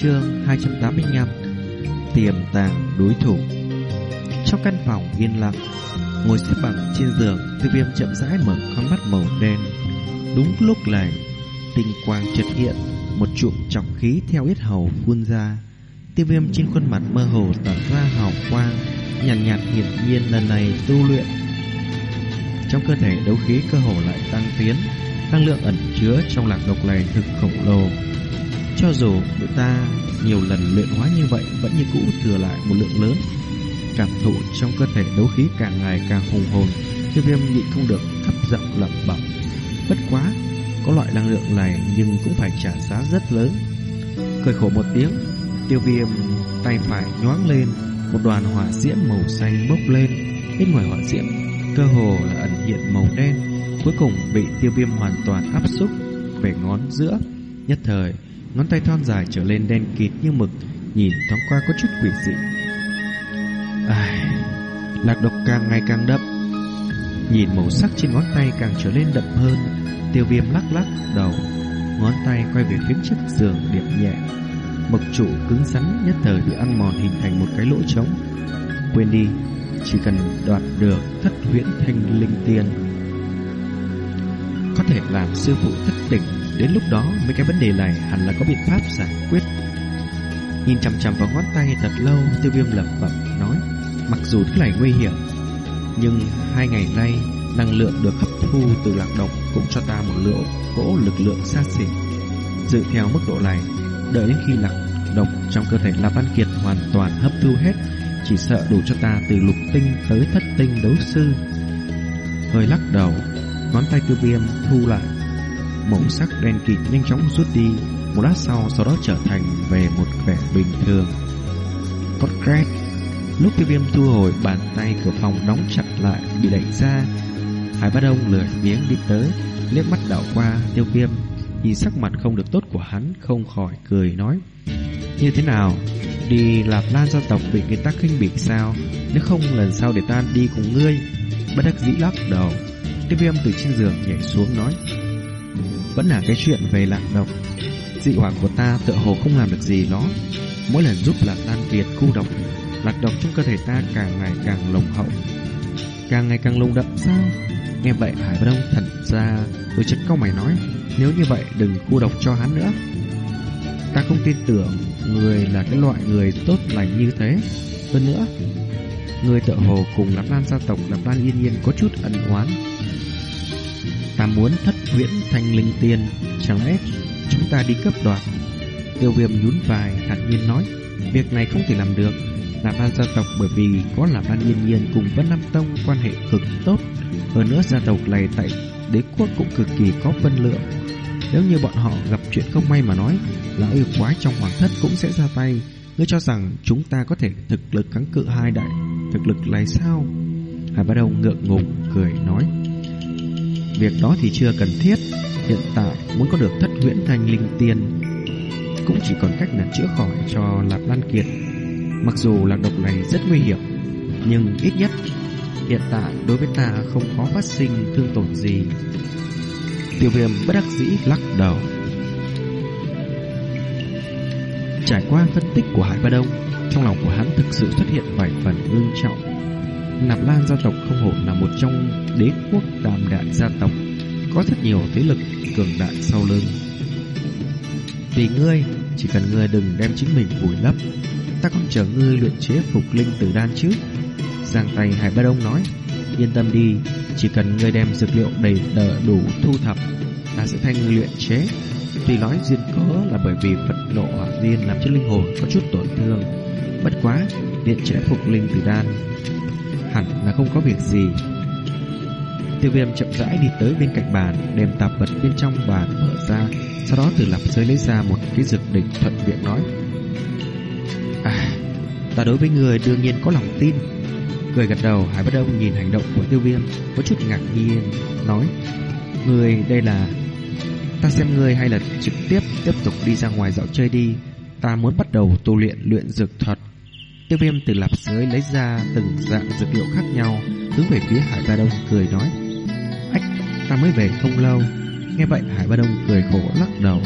chương 285 Tiềm tàng đối thủ. Trong căn phòng yên lặng Ngồi xếp bằng trên giường Tiêu viêm chậm rãi mở con mắt màu đen. Đúng lúc này Tinh quang chợt hiện Một chụm trọng khí theo yết hầu phun ra. Tiêu viêm trên khuôn mặt mơ hồ tỏa ra hào quang Nhàn nhạt, nhạt hiển nhiên lần này tu luyện. Trong cơ thể đấu khí cơ hồ lại tăng tiến Năng lượng ẩn chứa trong lạc độc này thực khổng lồ cho dù người ta nhiều lần luyện hóa như vậy vẫn như cũ thừa lại một lượng lớn. Cảm thụ trong cơ thể đấu khí càng ngày càng hùng hồn, tiêu viêm nhịn không được thấp giọng lẩm bẩm. Bất quá, có loại năng lượng này nhưng cũng phải trả giá rất lớn. Cười khổ một tiếng, tiêu viêm tay phải nhoáng lên, một đoàn hỏa diễm màu xanh bốc lên, bên ngoài hỏa diễm cơ hồ là ẩn hiện màu đen, cuối cùng bị tiêu viêm hoàn toàn áp xúc về ngón giữa. Nhất thời, ngón tay thon dài trở lên đen kịt như mực, nhìn thoáng qua có chút quỷ dị. Ai, lạc độc càng ngày càng đậm. Nhìn màu sắc trên ngón tay càng trở lên đậm hơn, tiêu viêm lắc lắc đầu, ngón tay quay về phía chiếc giường điệp nhẹ. Mộc trụ cứng rắn nhất thời bị ăn mòn hình thành một cái lỗ trống. Quên đi, chỉ cần đoạt được thất huyễn thanh linh tiên có thể làm sư phụ thất tỉnh Đến lúc đó, mấy cái vấn đề này hẳn là có biện pháp giải quyết. Nhìn chằm chằm vào ngón tay thật lâu Tiêu viêm lẩm bẩm nói, Mặc dù thứ này nguy hiểm, Nhưng hai ngày nay, Năng lượng được hấp thu từ lạc độc Cũng cho ta một lượng cỗ lực lượng xa xỉ. Dự theo mức độ này, Đợi đến khi lạc độc trong cơ thể La Văn Kiệt hoàn toàn hấp thu hết, Chỉ sợ đủ cho ta từ lục tinh tới thất tinh đấu sư. Hơi lắc đầu, Ngón tay tiêu viêm thu lại. Màu sắc đen kịt nhanh chóng rút đi. Một lát sau sau đó trở thành về một vẻ bình thường. Cốt két Lúc tiêu viêm thu hồi bàn tay cửa phòng đóng chặt lại Bị đẩy ra Hải bát đông lười miếng đi tới, liếc mắt đảo qua tiêu viêm. Nhìn sắc mặt không được tốt của hắn, Không khỏi cười nói, Như thế nào? Đi Lạp Lan gia tộc bị người ta khinh bỉ sao? Nếu không lần sau để ta đi cùng ngươi. Bất đắc dĩ lắc đầu. Tiêu viêm từ trên giường nhảy xuống nói vẫn là cái chuyện về lạc độc Dị hỏa của ta tựa hồ không làm được gì nó. Mỗi lần giúp lạc lan kiệt khu độc Lạc độc trong cơ thể ta càng ngày càng lồng hậu. Càng ngày càng lồng đậm sao Nghe vậy, Hải Bất Đông thật ra Tôi chật câu mày nói, Nếu như vậy, đừng khu độc cho hắn nữa. Ta không tin tưởng Người là cái loại người tốt lành như thế. Hơn nữa, Người tựa hồ cùng Lạp Lan gia tộc Lạp Lan yên yên có chút ẩn oán. Ta muốn thất viễn thanh linh tiên, Chẳng lẽ chúng ta đi cấp đoạt? Tiêu viêm nhún vai, thản nhiên nói, Việc này không thể làm được. Là ban gia tộc bởi vì có là ban nhiên nhiên cùng Vân Nam Tông, quan hệ cực tốt. Hơn nữa gia tộc này tại đế quốc cũng cực kỳ có phân lượng. Nếu như bọn họ gặp chuyện không may mà nói, Lão yêu quái trong hoàng thất cũng sẽ ra tay. Ngươi cho rằng chúng ta có thể thực lực kháng cự hai đại Thực lực này sao? Hải Bá Đông ngượng ngùng, cười, nói Việc đó thì chưa cần thiết. Hiện tại, muốn có được thất huyễn thanh linh tiên Cũng chỉ còn cách là chữa khỏi cho Lạp Lan Kiệt. Mặc dù lạc độc này rất nguy hiểm, Nhưng ít nhất Hiện tại đối với ta không có phát sinh thương tổn gì. Tiêu viêm bất đắc dĩ lắc đầu. Trải qua phân tích của Hải Ba Đông, Trong lòng của hắn thực sự xuất hiện vài phần ngưng trọng. Nạp Lan gia tộc không hổ là một trong đế quốc tam đại gia tộc, Có rất nhiều thế lực cường đại sau lưng. Vì ngươi, Chỉ cần ngươi đừng đem chính mình vùi lấp, Ta còn chờ ngươi luyện chế phục linh tử đan chứ? Giang tay Hải Ba Đông nói, Yên tâm đi, Chỉ cần ngươi đem dược liệu đầy đỡ đủ thu thập, Ta sẽ thay ngươi luyện chế. Tuy nói duyên cớ là bởi vì Phật nộ hỏa liên làm cho linh hồn có chút tổn thương, Bất quá Luyện chế phục linh tử đan Hẳn là không có việc gì. Tiêu viêm chậm rãi đi tới bên cạnh bàn, Đem tạp vật bên trong bàn mở ra, Sau đó từ lập rơi lấy ra một cái dược đỉnh thuận miệng nói À Ta đối với người đương nhiên có lòng tin. Cười gật đầu, Hải Bất Đông nhìn hành động của tiêu viêm, Có chút ngạc nhiên, Nói, Người đây là, Ta xem người hay là trực tiếp Tiếp tục đi ra ngoài dạo chơi đi. Ta muốn bắt đầu tu luyện luyện dược thuật. Tiêu viêm từ lạp dưới lấy ra từng dạng dược liệu khác nhau Hướng về phía Hải Ba Đông cười nói. Ách ta mới về không lâu. Nghe vậy Hải Ba Đông cười khổ lắc đầu.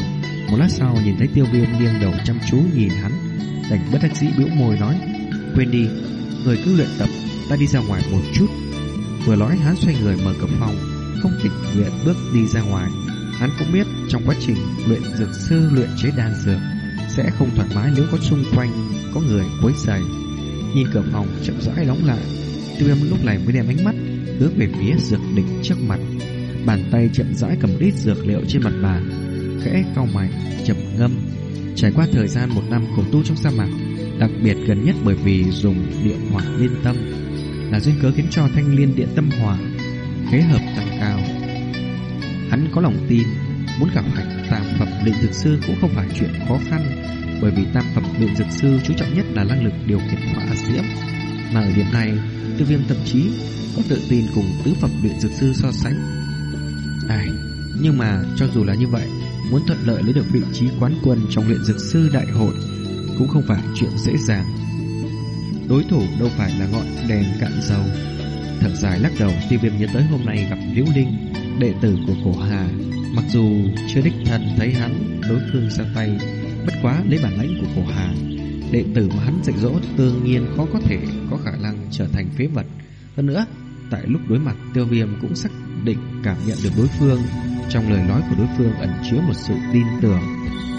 Một lát sau nhìn thấy tiêu viêm nghiêng đầu chăm chú nhìn hắn Đành bất đắc dĩ biểu môi nói. Quên đi, người cứ luyện tập Ta đi ra ngoài một chút. Vừa nói hắn xoay người mở cửa phòng Không kịp nguyện bước đi ra ngoài. Hắn cũng biết trong quá trình luyện dược sư luyện chế đan dược sẽ không thoải mái nếu có xung quanh có người quấy rầy. Nhìn cửa phòng chậm rãi đóng lại Tiêu viêm lúc này mới đem ánh mắt hướng về phía dược đỉnh trước mặt. Bàn tay chậm rãi cầm đít dược liệu trên mặt bàn Khẽ cau mày, chậm ngâm. Trải qua thời gian một năm khổ tu trong sa mạc Đặc biệt gần nhất bởi vì dùng điện hỏa liên tâm Là duyên cớ khiến cho thanh liên điện tâm hỏa Khế hợp tăng cao. Hắn có lòng tin Muốn gặp phải tam phẩm luyện dược sư cũng không phải chuyện khó khăn Bởi vì tam phẩm luyện dược sư chú trọng nhất là năng lực điều khiển hỏa diễm. Mà ở điểm này Tiêu viêm thậm chí có tự tin cùng tứ phẩm luyện dược sư so sánh. Ai, nhưng mà cho dù là như vậy Muốn thuận lợi lấy được vị trí quán quân trong luyện dược sư đại hội Cũng không phải chuyện dễ dàng. Đối thủ đâu phải là ngọn đèn cạn dầu. Thở dài lắc đầu Tiêu viêm nhớ tới hôm nay gặp Liễu Linh. Đệ tử của cổ Hà. Mặc dù chưa đích thân thấy hắn Đối phương ra tay, Bất quá lấy bản lãnh của cổ Hà, Đệ tử mà hắn dạy dỗ tương nhiên khó có thể Có khả năng trở thành phế vật. Hơn nữa, Tại lúc đối mặt, tiêu viêm cũng xác định cảm nhận được đối phương. Trong lời nói của đối phương ẩn chứa một sự tin tưởng.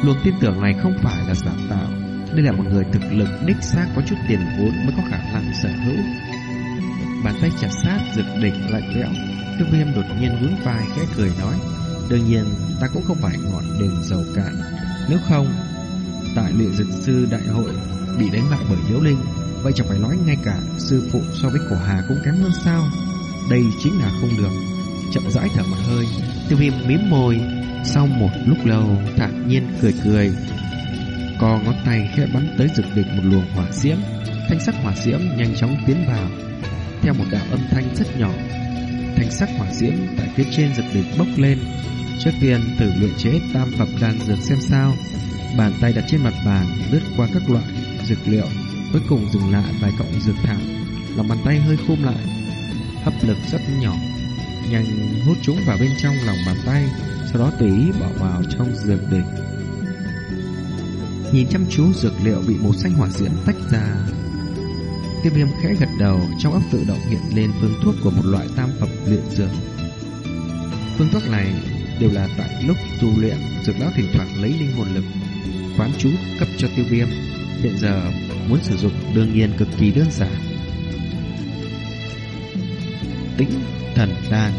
Luồng tin tưởng này không phải là giả tạo. Đây là một người thực lực đích xác có chút tiền vốn mới có khả năng sở hữu. Bàn tay chặt sát rực đỉnh lạnh lẽo. Tiêu viêm đột nhiên vướng vai khẽ cười nói, Đương nhiên, ta cũng không phải ngọn đèn dầu cạn. Nếu không, Tại luyện dược sư đại hội Bị đánh bại bởi Liễu Linh, Vậy chẳng phải nói ngay cả sư phụ so với cổ hà cũng kém hơn sao? Đây chính là không được. Chậm rãi thở một hơi Tiêu viêm mím môi, Sau một lúc lâu thản nhiên cười cười. Co ngón tay khẽ bắn tới dược địch một luồng hỏa diễm. Thanh sắc hỏa diễm nhanh chóng tiến vào theo một đạo âm thanh rất nhỏ. Thanh sắc hỏa diễm tại phía trên giật đỉnh bốc lên. Trước tiên, thử luyện chế tam phẩm đan dược xem sao. Bàn tay đặt trên mặt bàn, lướt qua các loại dược liệu, Cuối cùng dừng lại vài cọng dược thảo. Lòng bàn tay hơi khum lại, Hấp lực rất nhỏ. Nhanh hút chúng vào bên trong lòng bàn tay, Sau đó tùy ý bỏ vào trong dược đỉnh. Nhìn chăm chú dược liệu bị màu xanh hỏa diễm tách ra Tiêu viêm khẽ gật đầu, Trong óc tự động hiện lên phương thuốc của một loại tam phẩm luyện dược. Phương thuốc này đều là tại lúc tu luyện, Dược lão thỉnh thoảng lấy linh hồn lực, Quán chú cấp cho tiêu viêm Hiện giờ muốn sử dụng đương nhiên cực kỳ đơn giản. Tĩnh thần đan,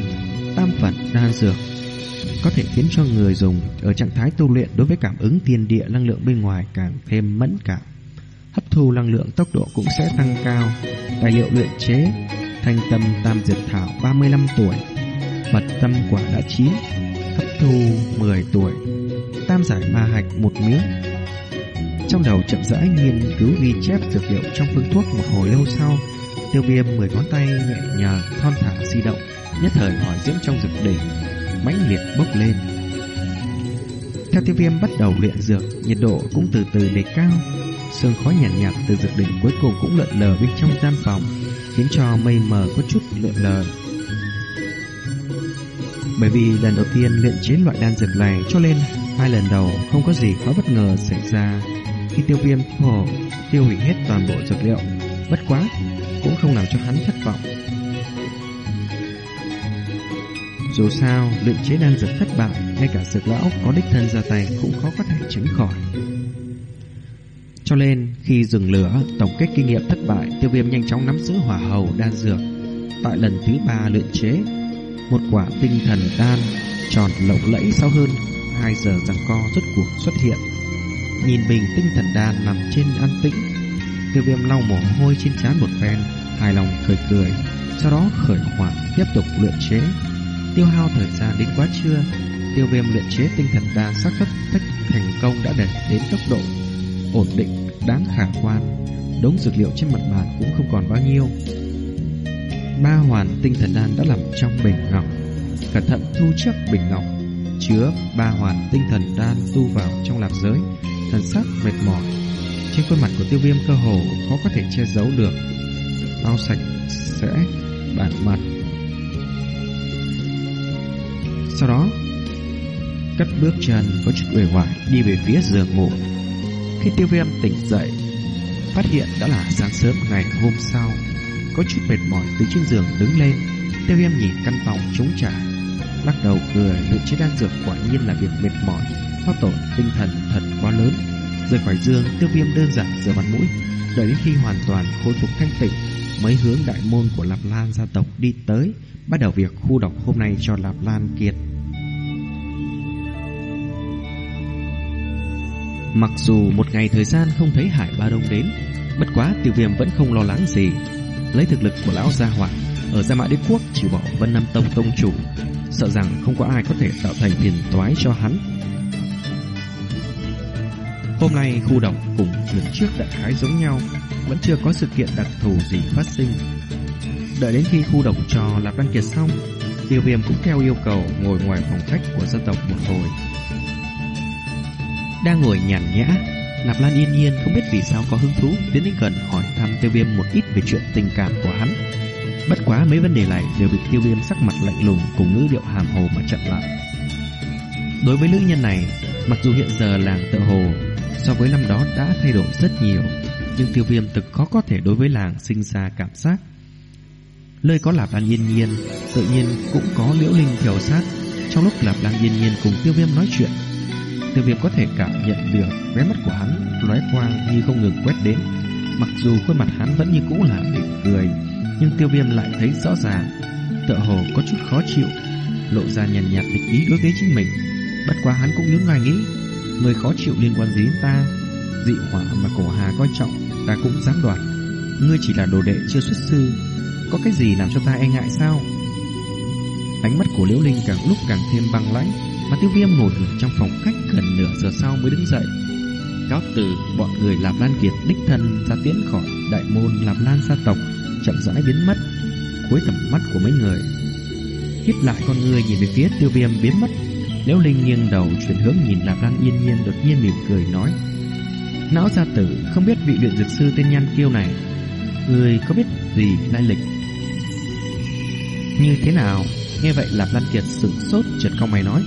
Tam phẩm đan dược, Có thể khiến cho người dùng Ở trạng thái tu luyện đối với cảm ứng thiên địa, Năng lượng bên ngoài càng thêm mẫn cảm thu năng lượng tốc độ cũng sẽ tăng cao. Tài liệu luyện chế Thanh tâm tam diệt thảo 35 tuổi Mật tâm quả đã chín Hấp thu 10 tuổi Tam giải ma hạch một miếng. Trong đầu chậm rãi nghiên cứu ghi chép dược liệu trong phương thuốc một hồi lâu sau, tiêu viêm mười ngón tay nhẹ nhàng thon thả di động, nhất thời hỏa diễm trong dược đỉnh mãnh liệt bốc lên. Theo tiêu viêm bắt đầu luyện dược, nhiệt độ cũng từ từ đề cao, sương khói nhàn nhạt, nhạt từ dược đỉnh cuối cùng cũng lượn lờ bên trong gian phòng, khiến cho mây mờ có chút lượn lờ. Bởi vì lần đầu tiên luyện chế loại đan dược này cho nên hai lần đầu không có gì quá bất ngờ xảy ra. Khi tiêu viêm hồ tiêu hủy hết toàn bộ dược liệu Bất quá Cũng không làm cho hắn thất vọng. Dù sao Luyện chế đan dược thất bại Ngay cả dược lão có đích thân ra tay Cũng khó có thể tránh khỏi. Cho nên, khi dừng lửa, Tổng kết kinh nghiệm thất bại, Tiêu viêm nhanh chóng nắm giữ hỏa hầu đan dược. Tại lần thứ ba luyện chế, Một quả tinh thần đan Tròn lộng lẫy sau hơn 2 giờ giằng co rốt cuộc xuất hiện. Nhìn bình tinh thần đan nằm trên an tĩnh, Tiêu viêm lau mồ hôi trên trán một phen, Hài lòng cười cười, Sau đó khởi hỏa tiếp tục luyện chế. Tiêu hao thời gian đến quá trưa, Tiêu viêm luyện chế tinh thần đan xác thất tách thành công đã đạt đến tốc độ Ổn định đáng khả quan Đống dược liệu trên mặt bàn cũng không còn bao nhiêu Ba hoàn tinh thần đan đã nằm trong bình ngọc Cẩn thận thu trước bình ngọc Chứa ba hoàn tinh thần đan tu vào trong lạp giới thần sắc mệt mỏi. Trên khuôn mặt của tiêu viêm cơ hồ khó có thể che giấu được. Lau sạch sẽ bản mặt. Sau đó, cất bước chân có chút uể oải đi về phía giường ngủ. Khi tiêu viêm tỉnh dậy, phát hiện đã là sáng sớm ngày hôm sau. Có chút mệt mỏi từ trên giường đứng lên, tiêu viêm nhìn căn phòng trống trải. Lắc đầu cười, lựa chế đan dược quả nhiên là việc mệt mỏi, hao tổn tinh thần thật quá lớn. Rời khỏi giường, tiêu viêm đơn giản rửa mặt mũi, đợi đến khi hoàn toàn khôi phục thanh tịnh mới hướng đại môn của Lạp Lan gia tộc đi tới, bắt đầu việc khu độc hôm nay cho Lạp Lan Kiệt. Mặc dù một ngày thời gian không thấy Hải Ba Đông đến, bất quá tiêu viêm vẫn không lo lắng gì. Lấy thực lực của lão gia hỏa, ở Gia Mã Đế Quốc chỉ bỏ Vân Nam Tông Tông chủ, sợ rằng không có ai có thể tạo thành phiền toái cho hắn. Hôm nay khu động cùng lần trước đại khái giống nhau, vẫn chưa có sự kiện đặc thù gì phát sinh. Đợi đến khi khu động cho Lạp Đăng Kiệt xong, Tiêu Viêm cũng theo yêu cầu ngồi ngoài phòng khách của gia tộc một hồi. Đang ngồi nhàn nhã, nạp Lan yên nhiên không biết vì sao có hứng thú tiến đến gần hỏi thăm Tiêu Viêm một ít về chuyện tình cảm của hắn. Bất quá mấy vấn đề này đều bị Tiêu Viêm sắc mặt lạnh lùng cùng ngữ điệu hàm hồ mà chặn lại. Đối với nữ nhân này, mặc dù hiện giờ làng tự hồ so với năm đó đã thay đổi rất nhiều, nhưng Tiêu Viêm thực khó có thể đối với làng sinh ra cảm giác. lời có Lạp Lan yên nhiên, tự nhiên cũng có Liễu Linh theo sát. Trong lúc Lạp Lan yên nhiên cùng Tiêu Viêm nói chuyện, Tiêu viêm có thể cảm nhận được Vé mắt của hắn lóe quang như không ngừng quét đến, Mặc dù khuôn mặt hắn vẫn như cũ là mỉm cười, Nhưng tiêu viêm lại thấy rõ ràng, Tựa hồ có chút khó chịu, Lộ ra nhàn nhạt địch ý đối với chính mình. Bất quá hắn cũng nhớ ngoài nghĩ, Người khó chịu liên quan gì đến ta? Dị hỏa mà cổ hà coi trọng, Ta cũng dám đoạt Ngươi chỉ là đồ đệ chưa xuất sư, Có cái gì làm cho ta e ngại sao? Ánh mắt của Liễu Linh càng lúc càng thêm băng lãnh mà tiêu viêm ngồi ở trong phòng khách gần nửa giờ sau mới đứng dậy. Cáo từ bọn người Lạp Lan Kiệt đích thân ra tiễn khỏi đại môn Lạp Lan gia tộc, chậm rãi biến mất, cuối tầm mắt của mấy người. Hiếp lại con người nhìn về phía tiêu viêm biến mất. Liễu Linh nghiêng đầu chuyển hướng nhìn Lạp Lan yên nhiên đột nhiên mỉm cười nói Não gia tử không biết vị luyện dược sư tên Nhan Kiêu này, Người có biết gì lai lịch? Như thế nào? Nghe vậy Lạp Lan Kiệt sửng sốt, chợt cau mày nói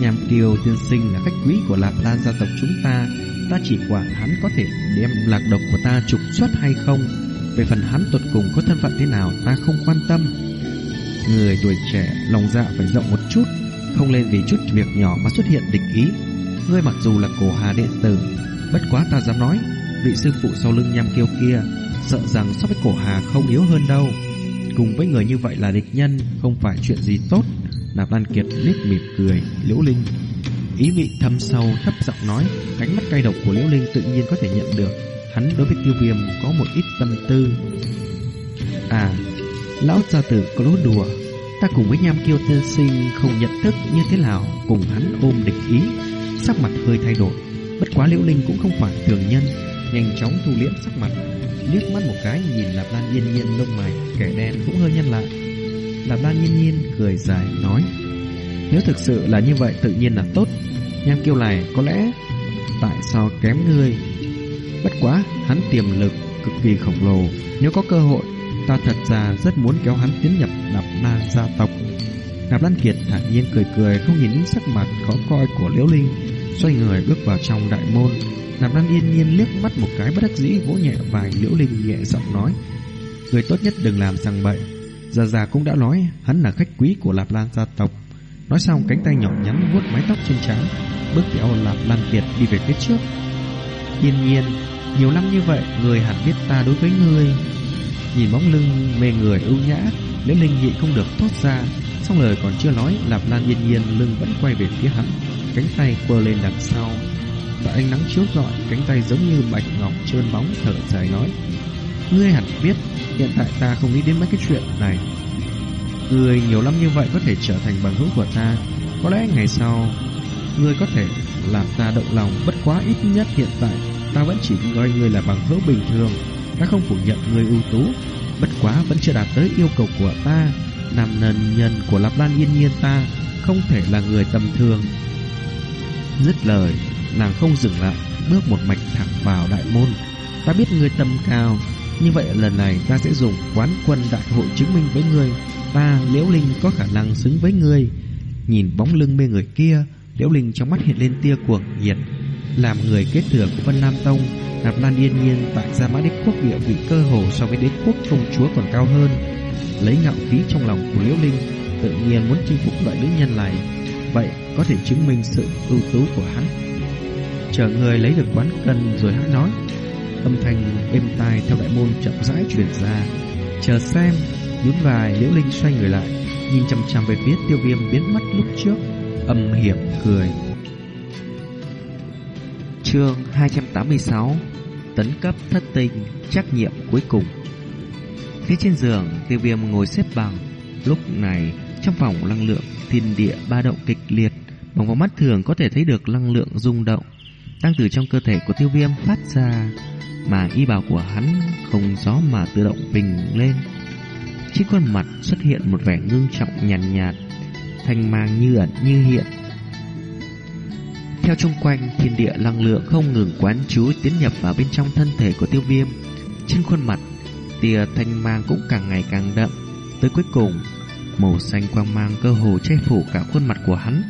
Nhàm Kiều tiên sinh là khách quý của Lạp Lan gia tộc chúng ta. Ta chỉ quản hắn có thể đem lạc độc của ta trục xuất hay không? Về phần hắn tuột cùng có thân phận thế nào, ta không quan tâm. Người tuổi trẻ lòng dạ phải rộng một chút, Không lên vì chút việc nhỏ mà xuất hiện địch ý. Ngươi mặc dù là cổ hà đệ tử, Bất quá ta dám nói, Vị sư phụ sau lưng nham kiêu kia Sợ rằng so với cổ hà không yếu hơn đâu. Cùng với người như vậy là địch nhân, Không phải chuyện gì tốt. Nạp Lan Kiệt liếc mỉm cười, Liễu Linh. Ý vị thâm sâu, thấp giọng nói, Ánh mắt cay độc của Liễu Linh tự nhiên có thể nhận được. Hắn đối với tiêu viêm có một ít tâm tư. À Lão gia tử có lố đùa. Ta cùng với nham kiêu tiên sinh không nhận thức như thế nào, Cùng hắn ôm địch ý. Sắc mặt hơi thay đổi. Bất quá Liễu Linh cũng không phải thường nhân, Nhanh chóng thu liễm sắc mặt. Liếc mắt một cái nhìn Lạp Lan yên nhiên lông mày, Kẻ đen cũng hơi nhăn lại. Lạp Lan nhiên nhiên cười dài nói, Nếu thực sự là như vậy, tự nhiên là tốt. Nham kiêu này có lẽ Tại sao kém ngươi? Bất quá hắn tiềm lực cực kỳ khổng lồ. Nếu có cơ hội, Ta thật ra rất muốn kéo hắn tiến nhập Nạp Lan gia tộc. Nạp Lan Kiệt thản nhiên cười cười, Không nhìn sắc mặt khó coi của Liễu Linh, Xoay người bước vào trong đại môn. Nạp Lan yên nhiên liếc mắt một cái bất đắc dĩ vỗ nhẹ vài Liễu Linh nhẹ giọng nói, Người tốt nhất đừng làm rằng bậy. Già già cũng đã nói hắn là khách quý của Lạp Lan gia tộc. Nói xong cánh tay nhỏ nhắn vuốt mái tóc trên trán, bước theo Lạp Lan Kiệt đi về phía trước. Yên nhiên, nhiều năm như vậy, người hẳn biết ta đối với người Nhìn bóng lưng mê người ưu nhã, Liễu Linh nhị không được thoát ra, xong lời còn chưa nói, Lạp Lan yên nhiên lưng vẫn quay về phía hắn, cánh tay quơ lên đằng sau. Và ánh nắng chiếu rọi, cánh tay giống như bạch ngọc trơn bóng thở dài nói: "Ngươi hẳn biết, Hiện tại ta không nghĩ đến mấy cái chuyện này. Người nhiều lắm như vậy có thể trở thành bằng hữu của ta. Có lẽ ngày sau Người có thể làm ta động lòng Bất quá ít nhất hiện tại, Ta vẫn chỉ coi người là bằng hữu bình thường. Ta không phủ nhận người ưu tú, Bất quá vẫn chưa đạt tới yêu cầu của ta. Nam nần nhân của Lạp Lan yên nhiên ta, Không thể là người tầm thường. Dứt lời, Nàng không dừng lại, Bước một mạch thẳng vào đại môn. Ta biết người tầm cao như vậy lần này ta sẽ dùng quán quân đại hội chứng minh với ngươi. Ta Liễu Linh có khả năng xứng với ngươi. Nhìn bóng lưng mê người kia Liễu Linh trong mắt hiện lên tia cuồng nhiệt, làm người kết thừa của Vân Nam Tông, Nạp Lan yên nhiên tại Gia Mã Đế Quốc địa vị cơ hồ so với đế quốc công chúa còn cao hơn. Lấy ngạo khí trong lòng của Liễu Linh, tự nhiên muốn chinh phục loại nữ nhân này, vậy có thể chứng minh sự ưu tú của hắn. Chờ người lấy được quán cân rồi hắn nói, âm thanh êm tai theo đại môn chậm rãi truyền ra. Chờ xem, nhún vai Liễu Linh xoay người lại, nhìn chăm chăm về phía tiêu viêm biến mất lúc trước, âm hiểm cười. Chương 286 Tấn cấp thất tình Trách nhiệm cuối cùng Phía trên giường Tiêu viêm ngồi xếp bằng Lúc này trong phòng năng lượng Thiên địa ba động kịch liệt Bằng vào mắt thường có thể thấy được năng lượng rung động Đang từ trong cơ thể của tiêu viêm phát ra mà y bào của hắn Không gió mà tự động bình lên Trên khuôn mặt xuất hiện một vẻ ngưng trọng nhàn nhạt, nhạt Thanh mang như ẩn như hiện theo chung quanh, thiên địa năng lượng không ngừng quán chú tiến nhập vào bên trong thân thể của tiêu viêm. Trên khuôn mặt, tia thanh mang cũng càng ngày càng đậm. Tới cuối cùng, màu xanh quang mang cơ hồ che phủ cả khuôn mặt của hắn.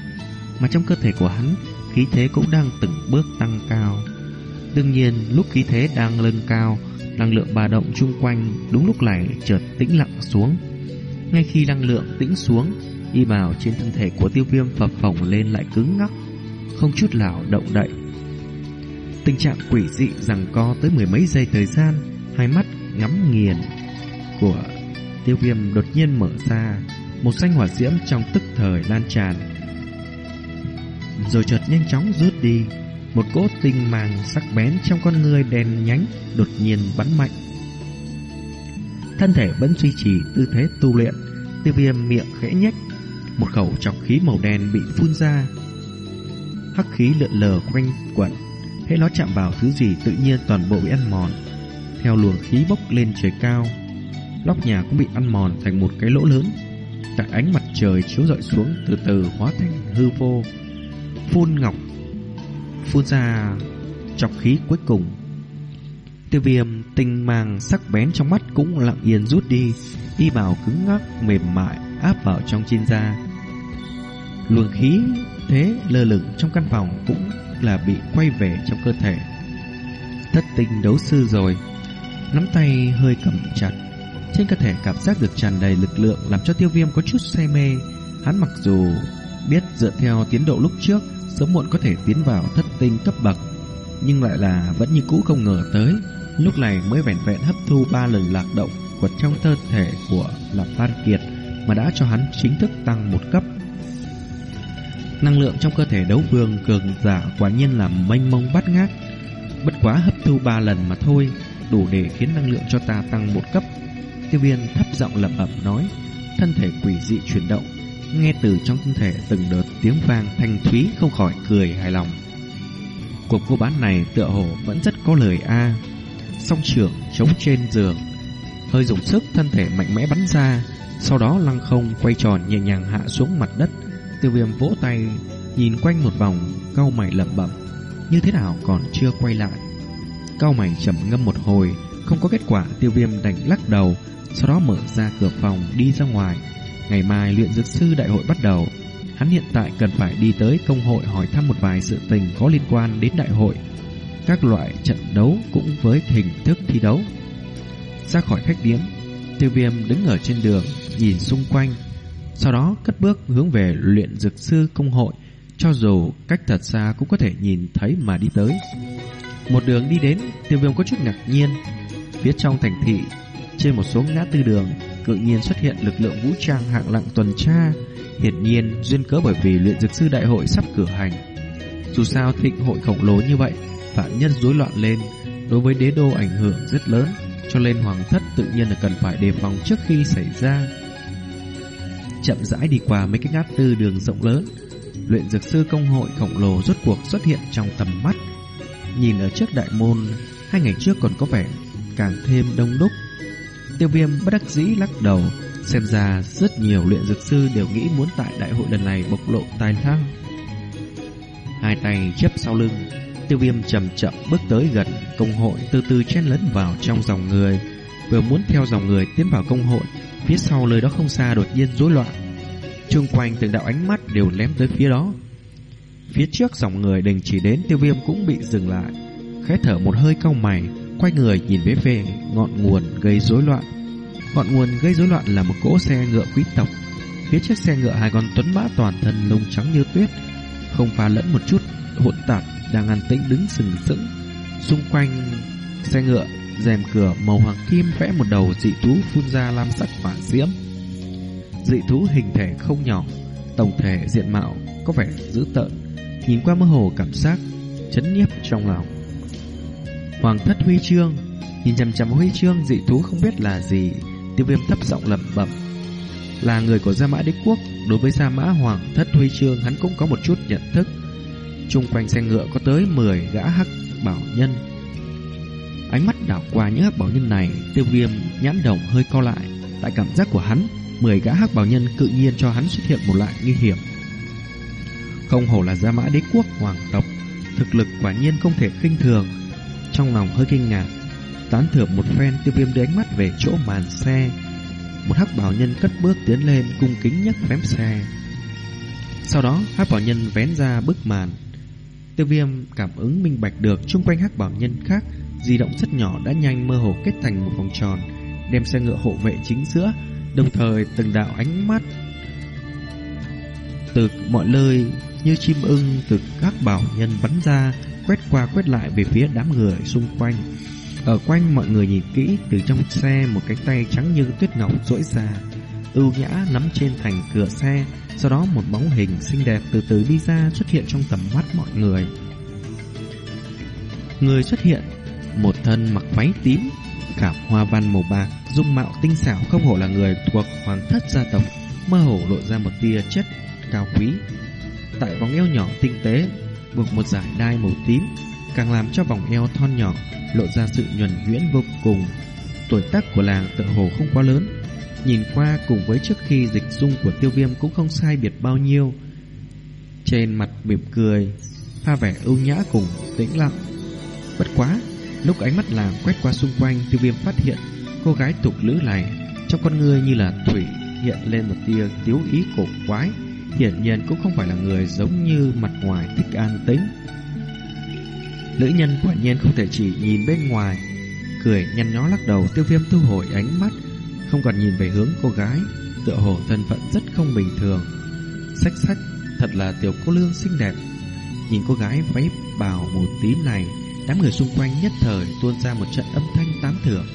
Mà trong cơ thể của hắn, khí thế cũng đang từng bước tăng cao. Đương nhiên, lúc khí thế đang lên cao, năng lượng bà động chung quanh đúng lúc này chợt tĩnh lặng xuống. Ngay khi năng lượng tĩnh xuống, y bào trên thân thể của tiêu viêm phập phồng lên lại cứng ngắc không chút nào động đậy. Tình trạng quỷ dị rằng co tới mười mấy giây thời gian, hai mắt ngắm nghiền của tiêu viêm đột nhiên mở ra, một xanh hỏa diễm trong tức thời lan tràn. Rồi chợt nhanh chóng rút đi, một cỗ tinh màng sắc bén trong con người đèn nhánh đột nhiên bắn mạnh. Thân thể vẫn duy trì tư thế tu luyện, tiêu viêm miệng khẽ nhếch, một khẩu trọc khí màu đen bị phun ra, hắc khí lượn lờ quanh quẩn. Hễ nó chạm vào thứ gì tự nhiên toàn bộ bị ăn mòn. Theo luồng khí bốc lên trời cao, lóc nhà cũng bị ăn mòn thành một cái lỗ lớn. Tại ánh mặt trời chiếu rọi xuống từ từ hóa thành hư vô. Phun ngọc, phun ra chọc khí cuối cùng. Tiêu viêm tinh màng sắc bén trong mắt cũng lặng yên rút đi, y bào cứng ngắc mềm mại áp vào trong trên da. Luồng khí thế lơ lửng trong căn phòng cũng là bị quay về trong cơ thể. Thất tinh đấu sư rồi, nắm tay hơi cầm chặt. Trên cơ thể cảm giác được tràn đầy lực lượng làm cho tiêu viêm có chút say mê. Hắn mặc dù biết dựa theo tiến độ lúc trước, sớm muộn có thể tiến vào thất tinh cấp bậc, nhưng lại là vẫn như cũ không ngờ tới. Lúc này mới vẹn vẹn hấp thu ba lần lạc động quật trong cơ thể của Lạc Phan Kiệt mà đã cho hắn chính thức tăng một cấp Năng lượng trong cơ thể đấu vương cường giả quả nhiên là mênh mông bát ngát. Bất quá hấp thu ba lần mà thôi, đủ để khiến năng lượng cho ta tăng một cấp. Tiêu viên thấp giọng lẩm bẩm nói, thân thể quỷ dị chuyển động, nghe từ trong thân thể từng đợt tiếng vang thanh thúy không khỏi cười hài lòng. Cuộc cô bán này tựa hồ vẫn rất có lời a. Song trưởng chống trên giường, hơi dùng sức thân thể mạnh mẽ bắn ra, sau đó lăng không quay tròn nhẹ nhàng hạ xuống mặt đất. Tiêu viêm vỗ tay Nhìn quanh một vòng Cao mày lẩm bẩm Như thế nào còn chưa quay lại? Cao mày trầm ngâm một hồi Không có kết quả tiêu viêm đành lắc đầu Sau đó mở ra cửa phòng đi ra ngoài. Ngày mai luyện dược sư đại hội bắt đầu. Hắn hiện tại cần phải đi tới công hội hỏi thăm một vài sự tình có liên quan đến đại hội Các loại trận đấu cũng với hình thức thi đấu Ra khỏi khách điếm Tiêu viêm đứng ở trên đường Nhìn xung quanh sau đó cất bước hướng về luyện dược sư công hội, cho dù cách thật xa cũng có thể nhìn thấy mà đi tới. Một đường đi đến, tiêu viêm có chút ngạc nhiên. Phía trong thành thị, trên một số ngã tư đường, tự nhiên xuất hiện lực lượng vũ trang hạng lặng tuần tra. Hiển nhiên, duyên cớ bởi vì luyện dược sư đại hội sắp cử hành. Dù sao thịnh hội khổng lồ như vậy, vạn nhân rối loạn lên, đối với đế đô ảnh hưởng rất lớn, cho nên hoàng thất tự nhiên là cần phải đề phòng trước khi xảy ra chậm rãi đi qua mấy cái ngát tư đường rộng lớn. Luyện dược sư công hội khổng lồ rốt cuộc xuất hiện trong tầm mắt. Nhìn ở trước đại môn, hai ngày trước còn có vẻ càng thêm đông đúc. Tiêu viêm bất đắc dĩ lắc đầu, xem ra rất nhiều luyện dược sư đều nghĩ muốn tại đại hội lần này bộc lộ tài năng. Hai tay chấp sau lưng, tiêu viêm chậm chậm bước tới gần công hội từ từ chen lấn vào trong dòng người. Vừa muốn theo dòng người tiến vào công hội Phía sau lời đó không xa đột nhiên rối loạn Trung quanh từng đạo ánh mắt đều lém tới phía đó Phía trước dòng người đình chỉ đến tiêu viêm cũng bị dừng lại Khẽ thở một hơi cau mày Quay người nhìn về về ngọn nguồn gây rối loạn. Ngọn nguồn gây rối loạn là một cỗ xe ngựa quý tộc. Phía trước xe ngựa hai con tuấn mã toàn thân lông trắng như tuyết, Không pha lẫn một chút hỗn tạp Đang an tĩnh đứng sừng sững. Xung quanh xe ngựa rèm cửa màu hoàng kim vẽ một đầu dị thú phun ra lam sắc hỏa diễm. Dị thú hình thể không nhỏ, tổng thể diện mạo có vẻ dữ tợn, nhìn qua mơ hồ cảm giác chấn nhiếp trong lòng hoàng thất huy chương. Nhìn chằm chằm huy chương dị thú không biết là gì. Tiêu viêm thấp giọng lẩm bẩm. Là người của gia mã đế quốc. Đối với gia mã hoàng thất huy chương hắn cũng có một chút nhận thức. Trung quanh xe ngựa có tới 10 gã hắc bảo nhân. Ánh mắt đảo qua những hắc bảo nhân này tiêu viêm nhãn đồng hơi co lại. Tại cảm giác của hắn mười gã hắc bảo nhân tự nhiên cho hắn xuất hiện một loại nguy hiểm. Không hổ là gia mã đế quốc hoàng tộc, thực lực quả nhiên không thể khinh thường. Trong lòng hơi kinh ngạc, tán thưởng một phen tiêu viêm đưa ánh mắt về chỗ màn xe. Một hắc bảo nhân cất bước tiến lên cung kính nhấc phém xe. Sau đó hắc bảo nhân vén ra bức màn. Tiêu viêm cảm ứng minh bạch được chung quanh hắc bảo nhân khác di động rất nhỏ đã nhanh mơ hồ kết thành một vòng tròn, đem xe ngựa hộ vệ chính giữa Đồng thời từng đạo ánh mắt từ mọi nơi như chim ưng từ các bảo nhân bắn ra, quét qua quét lại về phía đám người xung quanh. Ở quanh mọi người nhìn kỹ từ trong xe một cái tay trắng như tuyết ngọc duỗi ra, ưu nhã nắm trên thành cửa xe, sau đó một bóng hình xinh đẹp từ từ đi ra xuất hiện trong tầm mắt mọi người. Người xuất hiện, một thân mặc váy tím, cảm hoa văn màu bạc, dung mạo tinh xảo không hổ là người thuộc hoàng thất gia tộc, mơ hồ lộ ra một tia chất cao quý. Tại vòng eo nhỏ tinh tế, buộc một dải đai màu tím, càng làm cho vòng eo thon nhỏ lộ ra sự nhuần nhuyễn vô cùng. Tuổi tác của làng tự hồ không quá lớn, nhìn qua cùng với trước khi dịch dung của tiêu viêm cũng không sai biệt bao nhiêu. Trên mặt mỉm cười, pha vẻ ưu nhã cùng tĩnh lặng. Bất quá, lúc ánh mắt làng quét qua xung quanh, tiêu viêm phát hiện Cô gái tục lữ này Trong con người như là thủy Hiện lên một tia tiếu ý cổ quái Hiển nhiên cũng không phải là người giống như mặt ngoài thích an tĩnh. Nữ nhân quả nhiên không thể chỉ nhìn bên ngoài Cười nhăn nhó lắc đầu tiêu viêm thu hồi ánh mắt Không còn nhìn về hướng cô gái Tựa hồ thân phận rất không bình thường. Sách sách Thật là tiểu cô lương xinh đẹp. Nhìn cô gái váy bào màu tím này Đám người xung quanh nhất thời tuôn ra một trận âm thanh tán thưởng.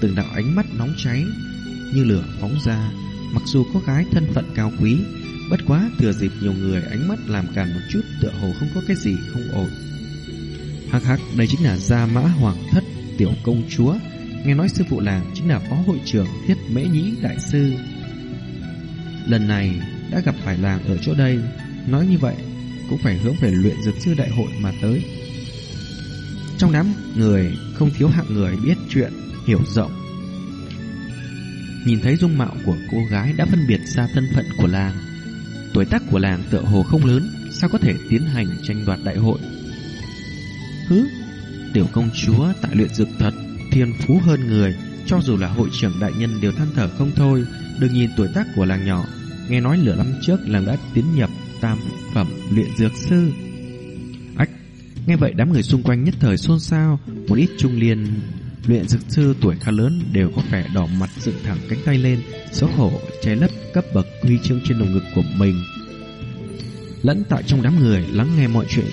Từng đạo ánh mắt nóng cháy như lửa phóng ra. Mặc dù cô gái thân phận cao quý, bất quá thừa dịp nhiều người ánh mắt làm càn một chút tựa hồ không có cái gì không ổn. Hắc hắc, đây chính là Gia Mã Hoàng Thất, tiểu công chúa. Nghe nói sư phụ làng chính là phó hội trưởng Thiết Mễ Nhĩ Đại Sư. Lần này đã gặp phải làng ở chỗ đây, nói như vậy cũng phải hướng về luyện dược sư đại hội mà tới. Trong đám người không thiếu hạng người biết chuyện hiểu rộng. Nhìn thấy dung mạo của cô gái đã phân biệt ra thân phận của làng. Tuổi tác của làng tựa hồ không lớn, sao có thể tiến hành tranh đoạt đại hội? Hứ, tiểu công chúa tại luyện dược thật, thiên phú hơn người, cho dù là hội trưởng đại nhân đều than thở không thôi, đừng nhìn tuổi tác của làng nhỏ, nghe nói lửa năm trước làng đã tiến nhập tam phẩm luyện dược sư. Ách, nghe vậy đám người xung quanh nhất thời xôn xao, một ít trung liên Luyện dược sư tuổi khá lớn đều có vẻ đỏ mặt dựng thẳng cánh tay lên, xấu hổ che lấp cấp bậc huy chương trên lồng ngực của mình. Lẫn tại trong đám người lắng nghe mọi chuyện.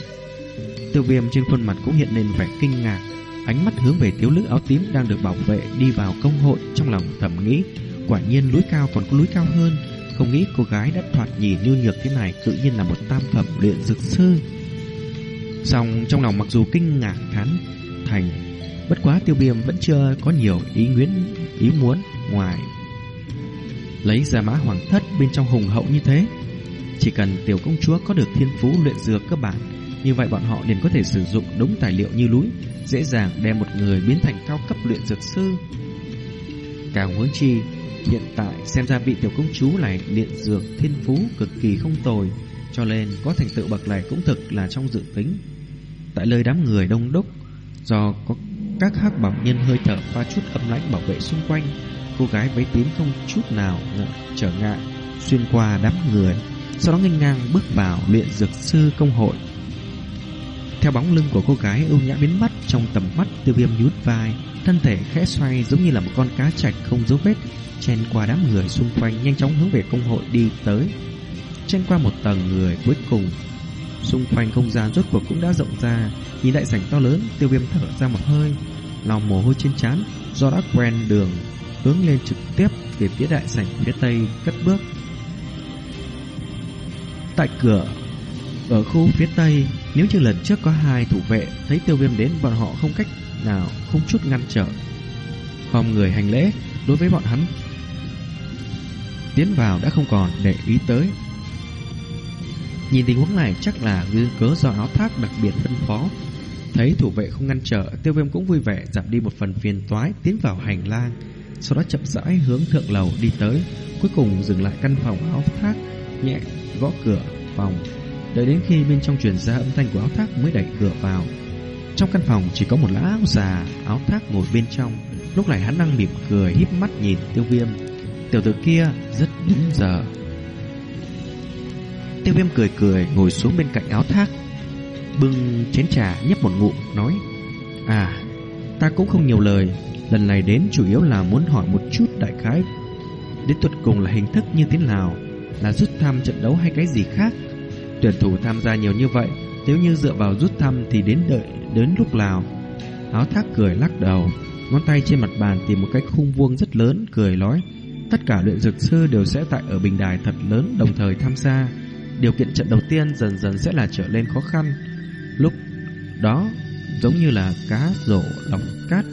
Tiêu viêm trên khuôn mặt cũng hiện lên vẻ kinh ngạc, ánh mắt hướng về thiếu nữ áo tím đang được bảo vệ đi vào công hội trong lòng thầm nghĩ, quả nhiên núi cao còn có núi cao hơn, không nghĩ cô gái đã thoạt nhìn nhu nhược thế này tự nhiên là một tam phẩm luyện dược sư. Song trong lòng mặc dù kinh ngạc thán thành Bất quá tiêu viêm vẫn chưa có nhiều ý nguyện ý muốn ngoài lấy ra mã hoàng thất bên trong hùng hậu như thế. Chỉ cần tiểu công chúa có được thiên phú luyện dược cơ bản, như vậy bọn họ liền có thể sử dụng đúng tài liệu như núi, dễ dàng đem một người biến thành cao cấp luyện dược sư. Càng huống chi, hiện tại xem ra vị tiểu công chúa này luyện dược thiên phú cực kỳ không tồi, cho nên có thành tựu bậc này cũng thực là trong dự tính. Tại lời đám người đông đúc, do có các hắc bảo nhân hơi thở pha chút âm lãnh bảo vệ xung quanh. Cô gái váy tím không chút nào trở ngại, Xuyên qua đám người, Sau đó nghênh ngang bước vào luyện dược sư công hội. Theo bóng lưng của cô gái, ưu nhã biến mất Trong tầm mắt tiêu viêm nhút vai, Thân thể khẽ xoay giống như là một con cá chạch không dấu vết, Chen qua đám người xung quanh, Nhanh chóng hướng về công hội đi tới. Chen qua một tầng người cuối cùng Xung quanh không gian rốt cuộc cũng đã rộng ra, Nhìn đại sảnh to lớn, Tiêu viêm thở ra một hơi lòng mồ hôi trên trán, Do đã quen đường, Hướng lên trực tiếp về phía đại sảnh phía tây, cất bước. Tại cửa, Ở khu phía tây, Nếu như lần trước có hai thủ vệ Thấy tiêu viêm đến, bọn họ không cách nào, Không chút ngăn trở. Không người hành lễ Đối với bọn hắn. Tiến vào đã không còn để ý tới. Nhìn tình huống này, chắc là nguyên cớ do áo thác đặc biệt phân phó. Thấy thủ vệ không ngăn trở, Tiêu viêm cũng vui vẻ giảm đi một phần phiền toái, Tiến vào hành lang, Sau đó chậm rãi hướng thượng lầu đi tới. Cuối cùng dừng lại căn phòng áo thác, Nhẹ gõ cửa phòng. Đợi đến khi bên trong truyền ra âm thanh của áo thác mới đẩy cửa vào. Trong căn phòng chỉ có một lão già Áo thác ngồi bên trong. Lúc này hắn đang mỉm cười, híp mắt nhìn tiêu viêm. Tiểu tử kia rất đúng giờ. Tiêu viêm cười cười, ngồi xuống bên cạnh áo thác. Bưng chén trà nhấp một ngụm, nói À ta cũng không nhiều lời. Lần này đến chủ yếu là muốn hỏi một chút đại khái. Đến tuật cùng là hình thức như thế nào? Là rút thăm trận đấu hay cái gì khác? Tuyển thủ tham gia nhiều như vậy, Nếu như dựa vào rút thăm thì đến đợi, đến lúc nào? Áo thác cười lắc đầu, Ngón tay trên mặt bàn tìm một cái khung vuông rất lớn, Cười nói, Tất cả luyện dược sư đều sẽ tại ở bình đài thật lớn đồng thời tham gia. Điều kiện trận đầu tiên dần dần sẽ là trở lên khó khăn. Lúc đó giống như là cá rổ lòng cát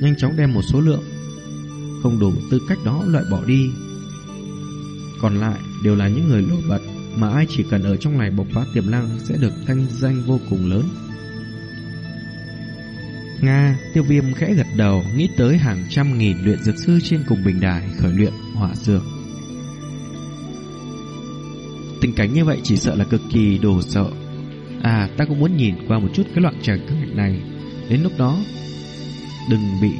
Nhanh chóng đem một số lượng Không đủ tư cách đó loại bỏ đi. Còn lại đều là những người nổi bật Mà ai chỉ cần ở trong này bộc phát tiềm năng Sẽ được thanh danh vô cùng lớn. Nga, tiêu viêm khẽ gật đầu Nghĩ tới hàng trăm nghìn luyện dược sư Trên cùng bình đài khởi luyện hỏa dược. Tình cảnh như vậy chỉ sợ là cực kỳ đồ sợ À ta cũng muốn nhìn qua một chút cái loạn tràng cảnh này. Đến lúc đó, Đừng bị